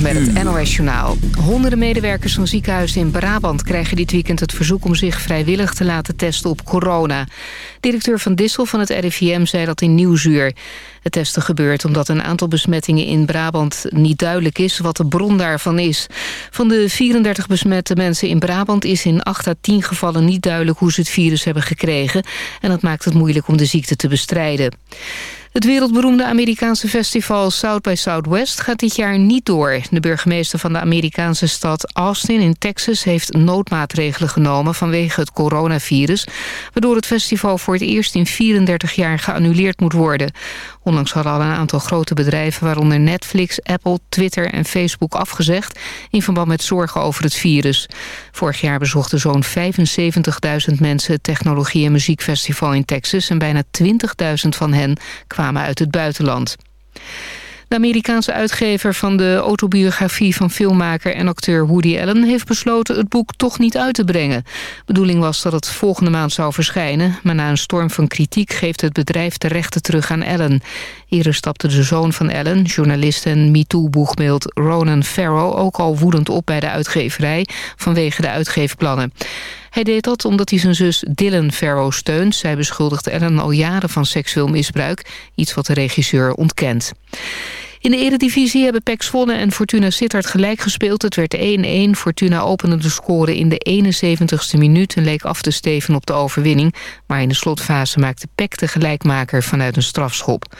met het NOS-journaal. Honderden medewerkers van ziekenhuizen in Brabant krijgen dit weekend het verzoek om zich vrijwillig te laten testen op corona. Directeur Van Dissel van het RIVM zei dat in Nieuwsuur. Het testen gebeurt omdat een aantal besmettingen in Brabant niet duidelijk is wat de bron daarvan is. Van de 34 besmette mensen in Brabant is in 8 à 10 gevallen niet duidelijk hoe ze het virus hebben gekregen. En dat maakt het moeilijk om de ziekte te bestrijden. Het wereldberoemde Amerikaanse festival South by Southwest gaat dit jaar niet door. De burgemeester van de Amerikaanse stad Austin in Texas heeft noodmaatregelen genomen vanwege het coronavirus, waardoor het festival voor het eerst in 34 jaar geannuleerd moet worden. Onlangs hadden al een aantal grote bedrijven, waaronder Netflix, Apple, Twitter en Facebook afgezegd in verband met zorgen over het virus. Vorig jaar bezochten zo'n 75.000 mensen het Technologie- en Muziekfestival in Texas en bijna 20.000 van hen kwamen uit het buitenland. De Amerikaanse uitgever van de autobiografie van filmmaker en acteur Woody Allen... heeft besloten het boek toch niet uit te brengen. Bedoeling was dat het volgende maand zou verschijnen... maar na een storm van kritiek geeft het bedrijf de rechten terug aan Allen. Eerder stapte de zoon van Allen, journalist en MeToo-boegbeeld Ronan Farrow... ook al woedend op bij de uitgeverij vanwege de uitgeefplannen. Hij deed dat omdat hij zijn zus Dylan Farrow steunt. Zij beschuldigt Allen al jaren van seksueel misbruik, iets wat de regisseur ontkent. In de eredivisie hebben PEC Zwolle en Fortuna Sittard gelijk gespeeld. Het werd 1-1. Fortuna opende de score in de 71ste minuut... en leek af te steven op de overwinning. Maar in de slotfase maakte PEC de gelijkmaker vanuit een strafschop.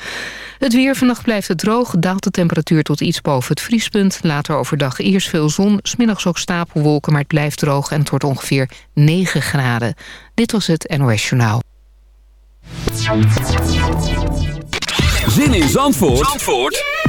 Het weer vannacht blijft het droog. Daalt de temperatuur tot iets boven het vriespunt. Later overdag eerst veel zon. Smiddags ook stapelwolken, maar het blijft droog... en het wordt ongeveer 9 graden. Dit was het NOS Journaal. Zin in Zandvoort? Zandvoort?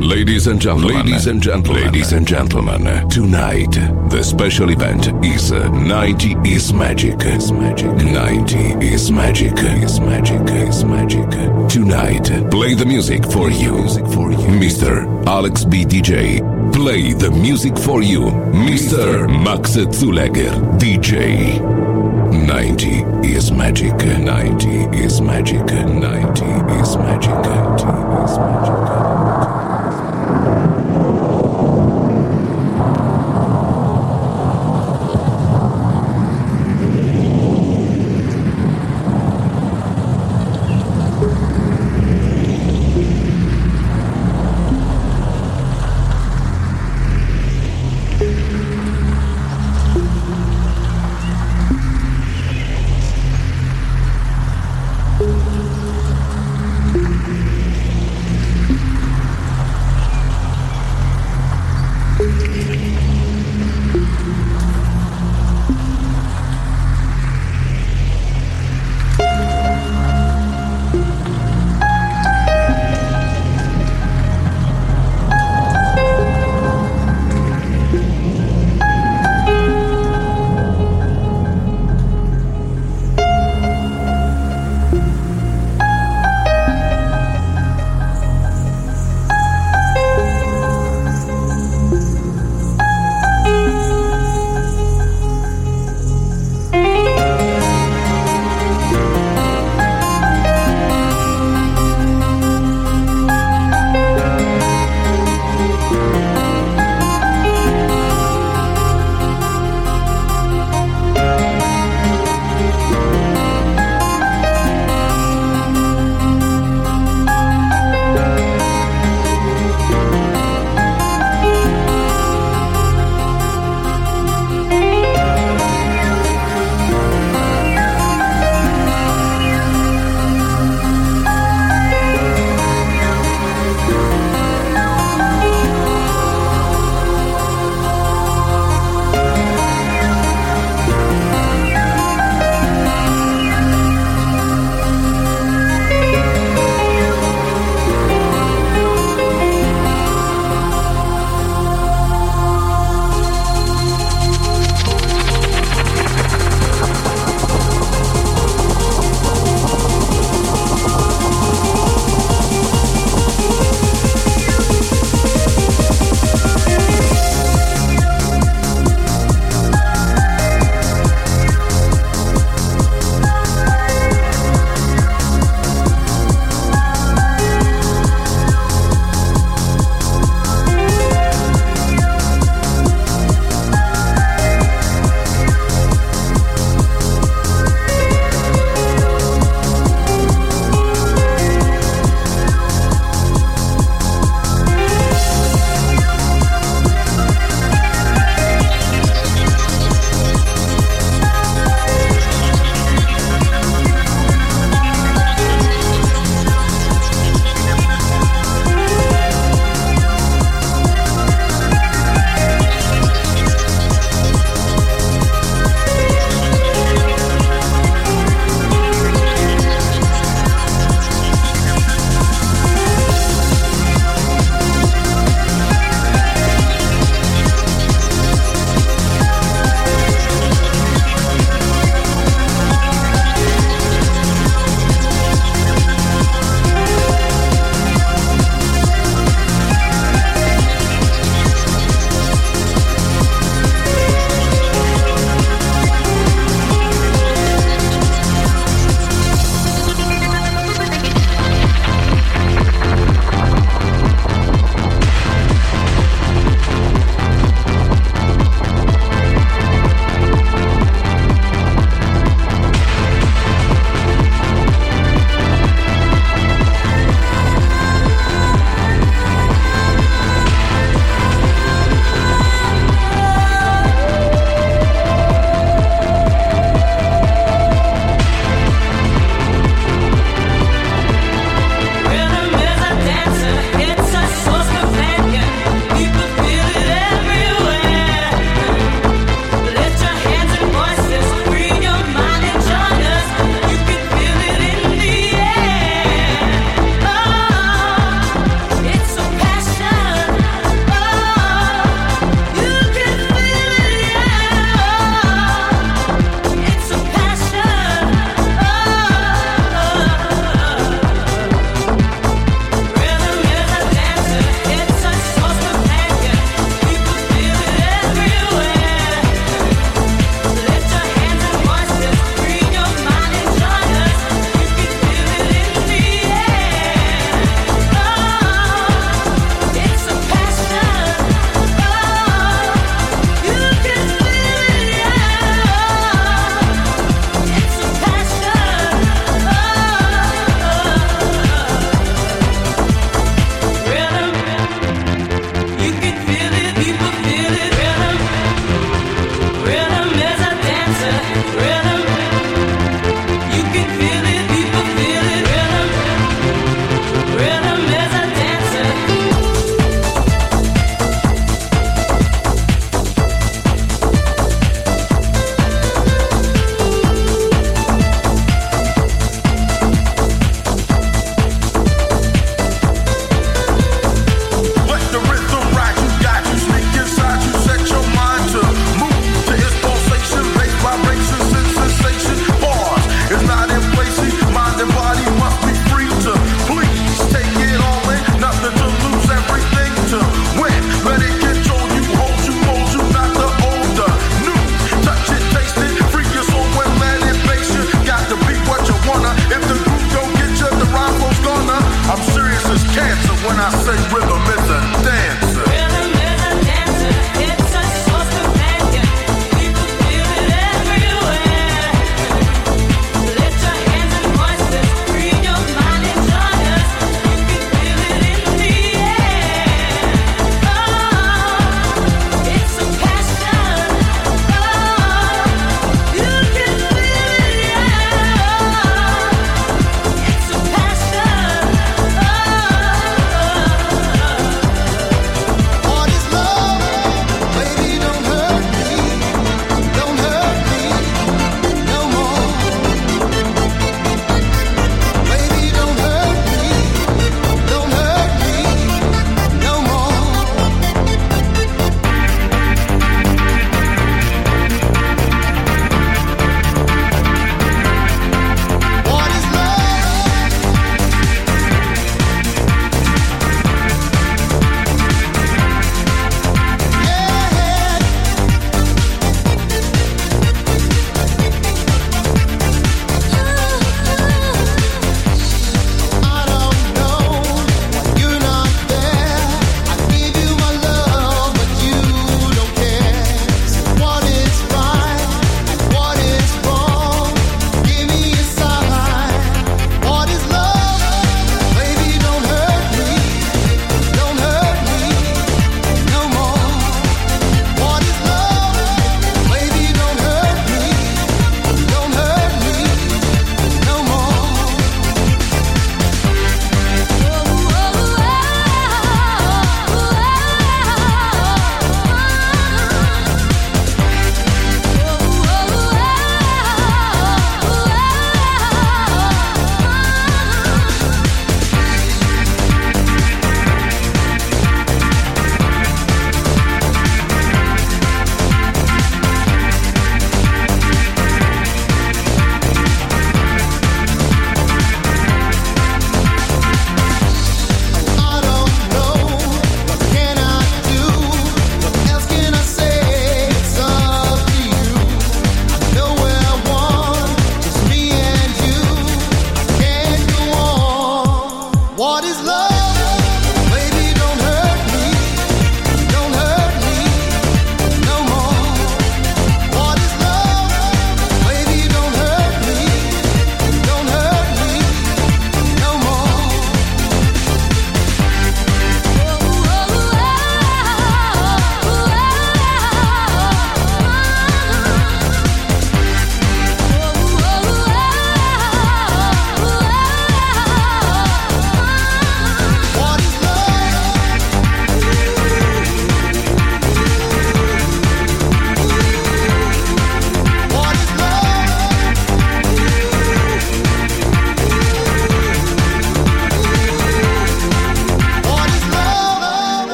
Ladies and gentlemen, ladies and gentlemen, ladies and gentlemen, tonight the special event is uh, 90 is magic. Is magic. 90 is magic. Is magic. Is magic. Tonight, play the music for you, for you. Mr. Alex B. DJ. Play the music for you, Mr. Max Zuleger, DJ. 90 is magic. 90 is magic. 90 is magic. 90 is magic.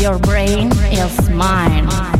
Your brain is mine.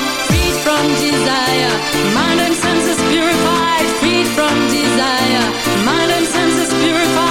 Mind and senses purified. Freed from desire, mind and senses purified.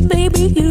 baby, you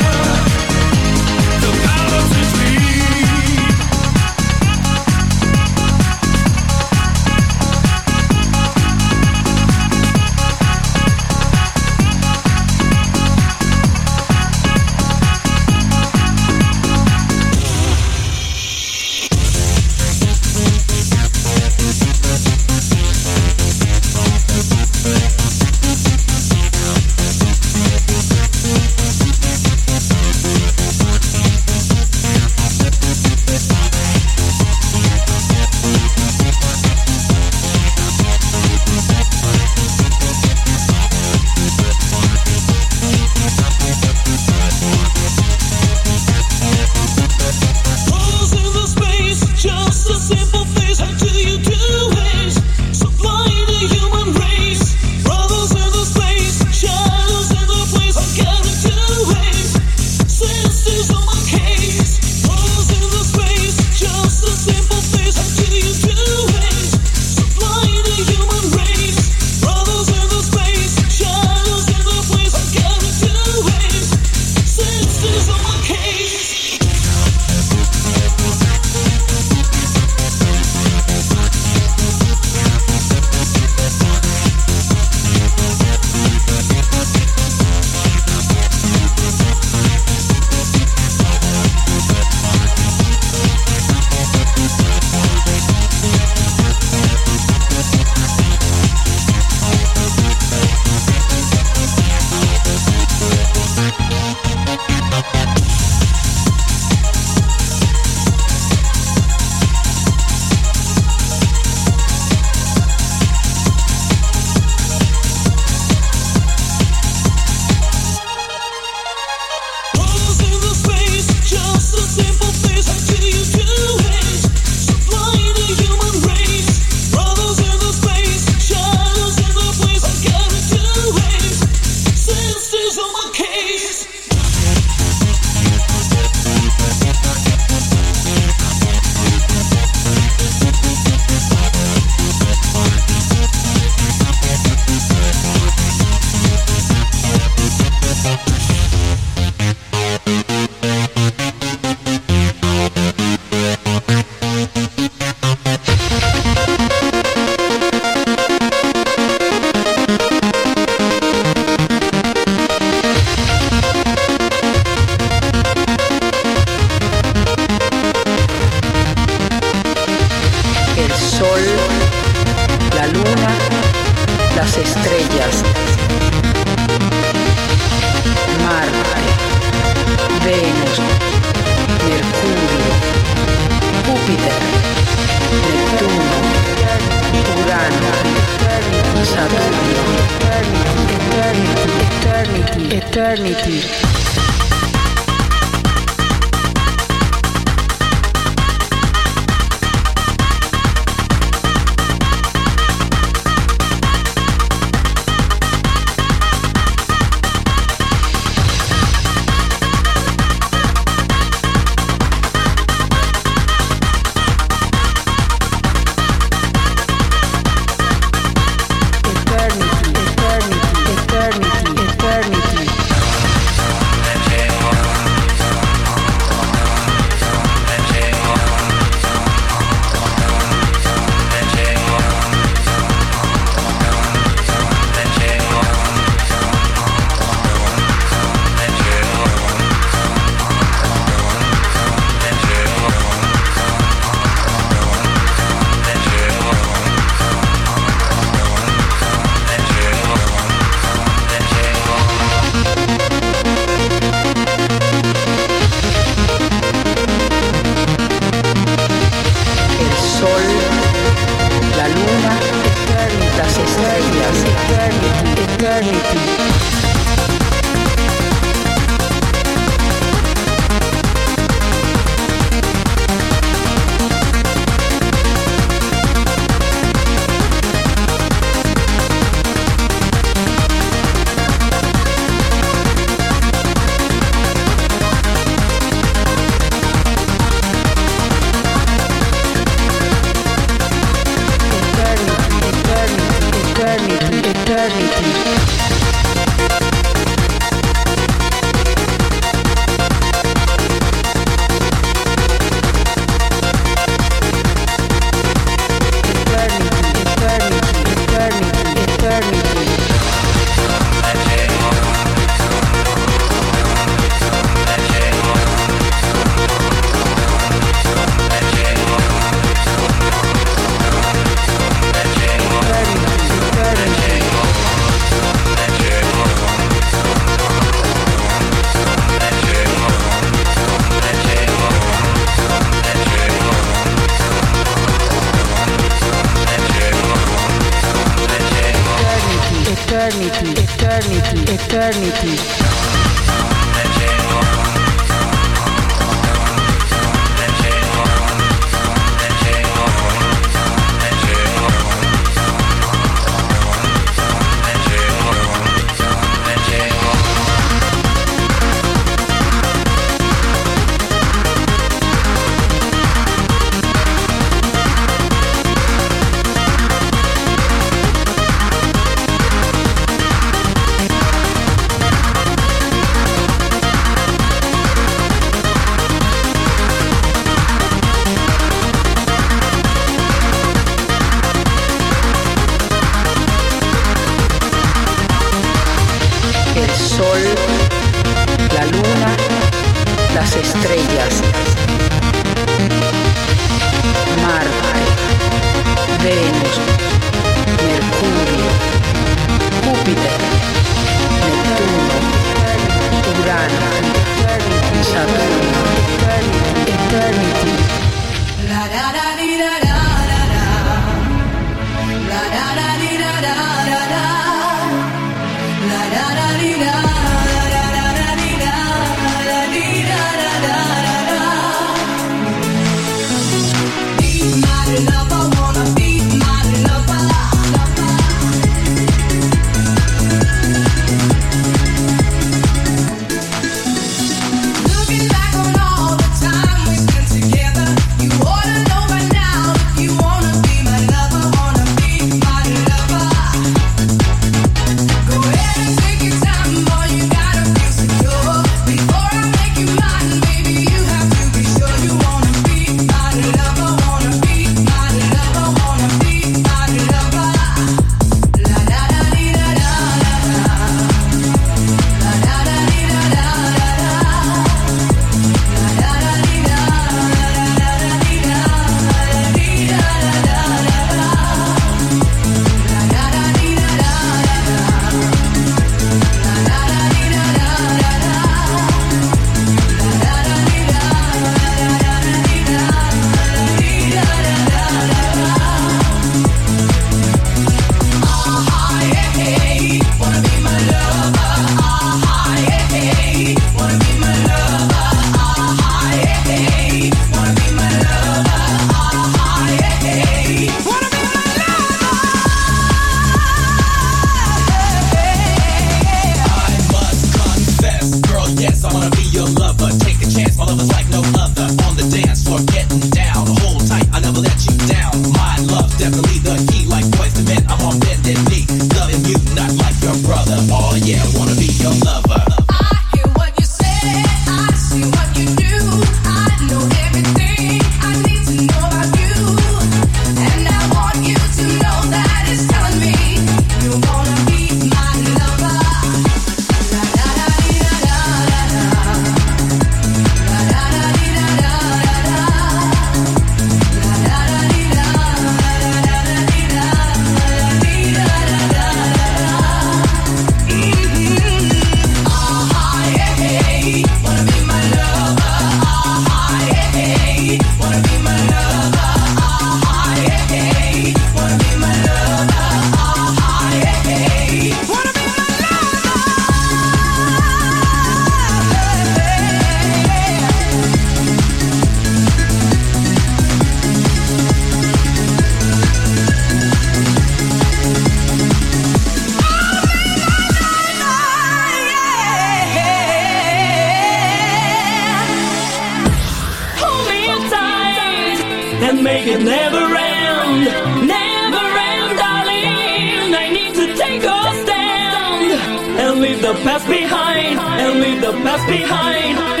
and make it never end, never end, darling. I need to take a stand and leave the past behind, and leave the past behind.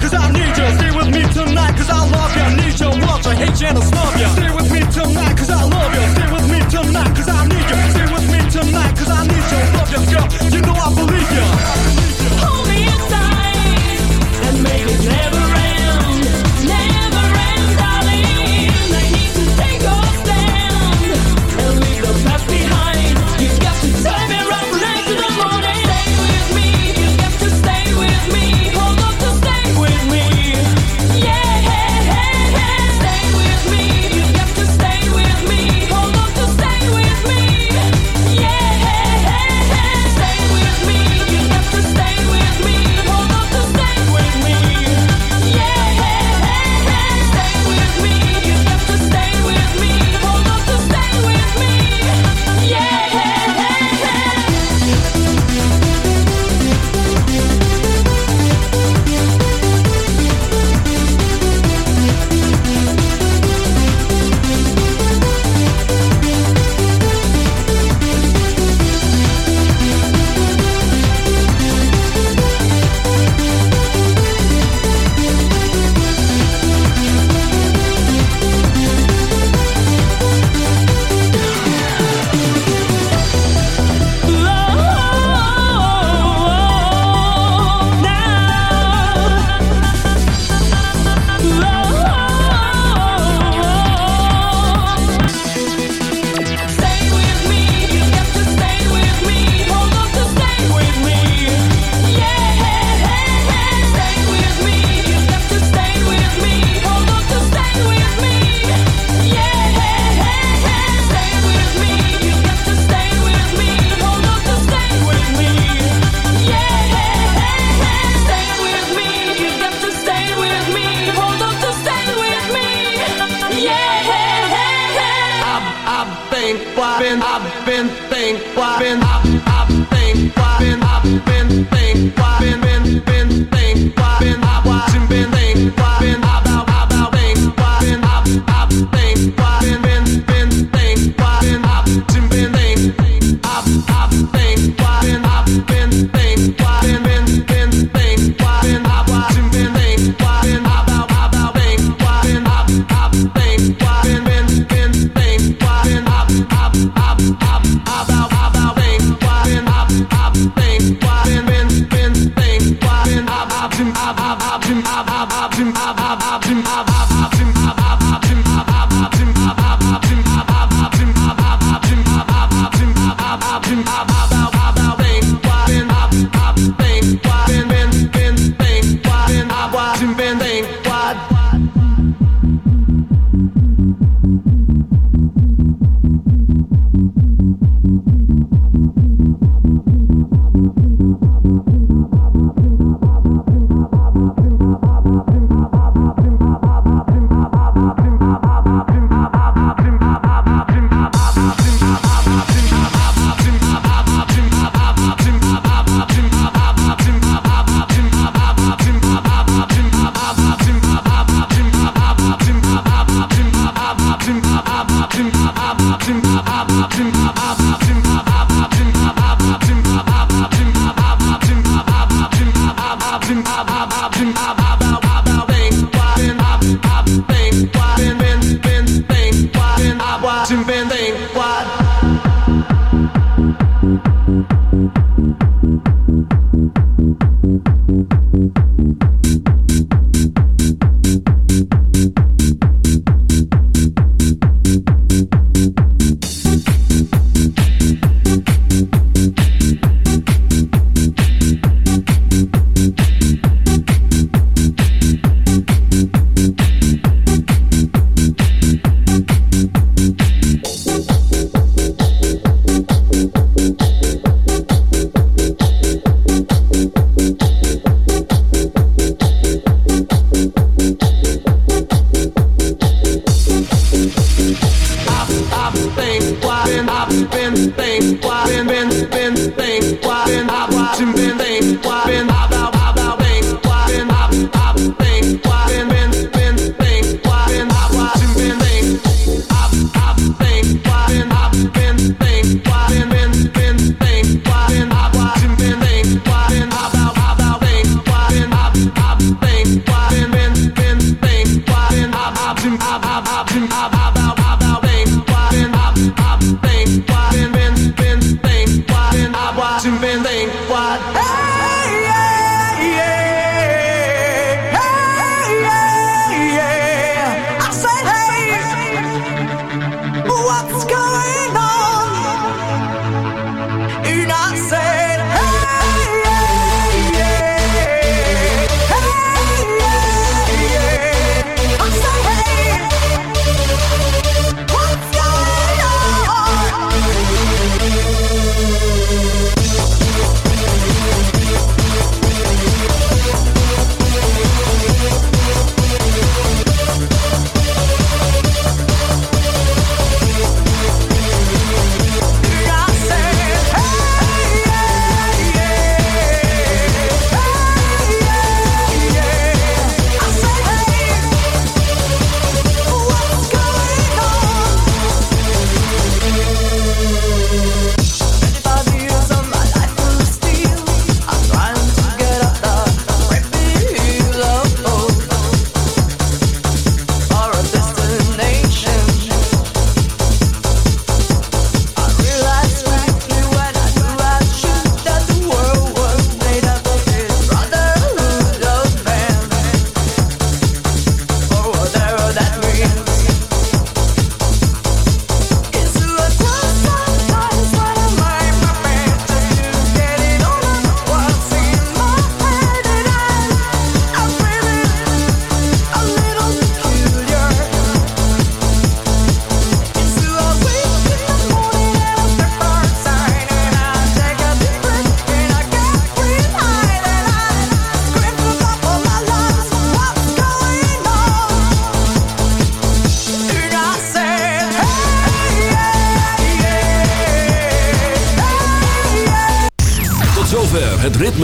cause I need you. Stay with me tonight, cause I love you. I need you, want you, hate you, and I love you.